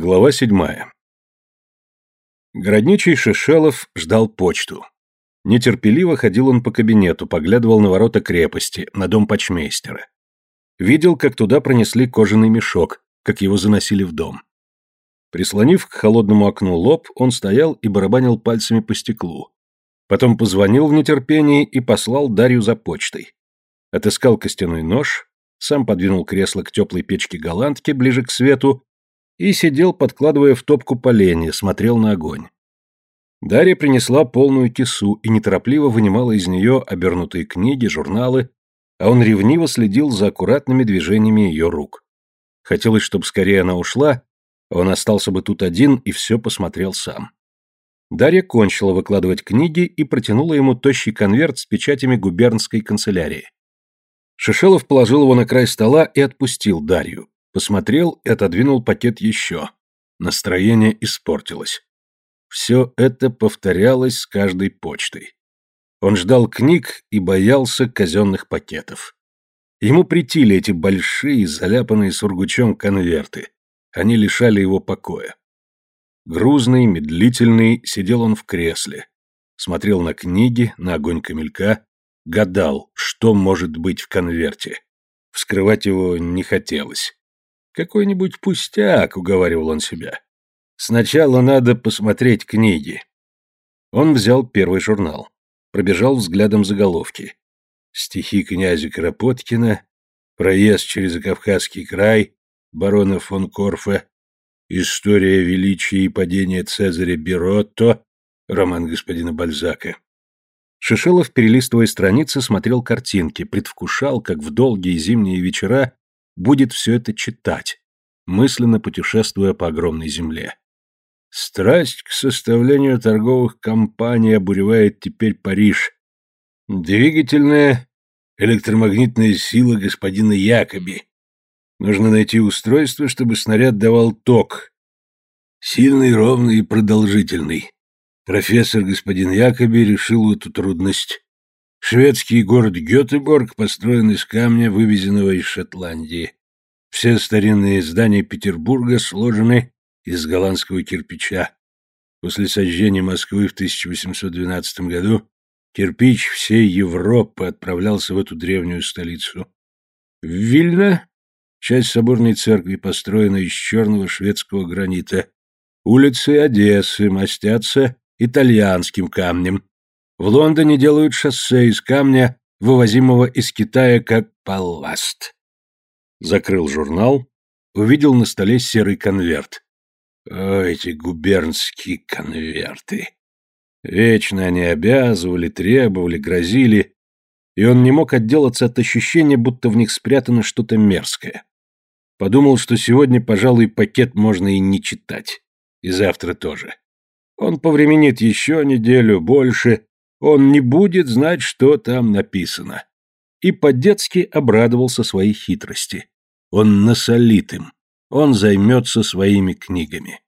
Глава седьмая. Городничий Шишелов ждал почту. Нетерпеливо ходил он по кабинету, поглядывал на ворота крепости, на дом почмейстера. Видел, как туда пронесли кожаный мешок, как его заносили в дом. Прислонив к холодному окну лоб, он стоял и барабанил пальцами по стеклу. Потом позвонил в нетерпении и послал Дарью за почтой. Отыскал костяной нож, сам подвинул кресло к теплой печке голландки ближе к свету и сидел, подкладывая в топку поленья, смотрел на огонь. Дарья принесла полную кису и неторопливо вынимала из нее обернутые книги, журналы, а он ревниво следил за аккуратными движениями ее рук. Хотелось, чтобы скорее она ушла, а он остался бы тут один и все посмотрел сам. Дарья кончила выкладывать книги и протянула ему тощий конверт с печатями губернской канцелярии. Шишелов положил его на край стола и отпустил Дарью. Посмотрел и отодвинул пакет еще. Настроение испортилось. Все это повторялось с каждой почтой. Он ждал книг и боялся казенных пакетов. Ему притили эти большие, заляпанные сургучом конверты. Они лишали его покоя. Грузный, медлительный, сидел он в кресле. Смотрел на книги, на огонь камелька, гадал, что может быть в конверте. Вскрывать его не хотелось. Какой-нибудь пустяк, уговаривал он себя. Сначала надо посмотреть книги. Он взял первый журнал, пробежал взглядом заголовки. Стихи князя Кропоткина, проезд через Кавказский край, барона фон Корфа, история величия и падения Цезаря Биротто, роман господина Бальзака. Шишелов, перелистывая страницы, смотрел картинки, предвкушал, как в долгие зимние вечера будет все это читать, мысленно путешествуя по огромной земле. Страсть к составлению торговых компаний обуревает теперь Париж. Двигательная электромагнитная сила господина Якоби. Нужно найти устройство, чтобы снаряд давал ток. Сильный, ровный и продолжительный. Профессор господин Якоби решил эту трудность. Шведский город Гетеборг построен из камня, вывезенного из Шотландии. Все старинные здания Петербурга сложены из голландского кирпича. После сожжения Москвы в 1812 году кирпич всей Европы отправлялся в эту древнюю столицу. В Вильно часть соборной церкви построена из черного шведского гранита. Улицы Одессы мастятся итальянским камнем. В Лондоне делают шоссе из камня, вывозимого из Китая как палласт. Закрыл журнал, увидел на столе серый конверт. О, эти губернские конверты. Вечно они обязывали, требовали, грозили, и он не мог отделаться от ощущения, будто в них спрятано что-то мерзкое. Подумал, что сегодня, пожалуй, пакет можно и не читать. И завтра тоже. Он повременит еще неделю, больше, он не будет знать, что там написано. И по-детски обрадовался своей хитрости. Он насолит им. Он займется своими книгами.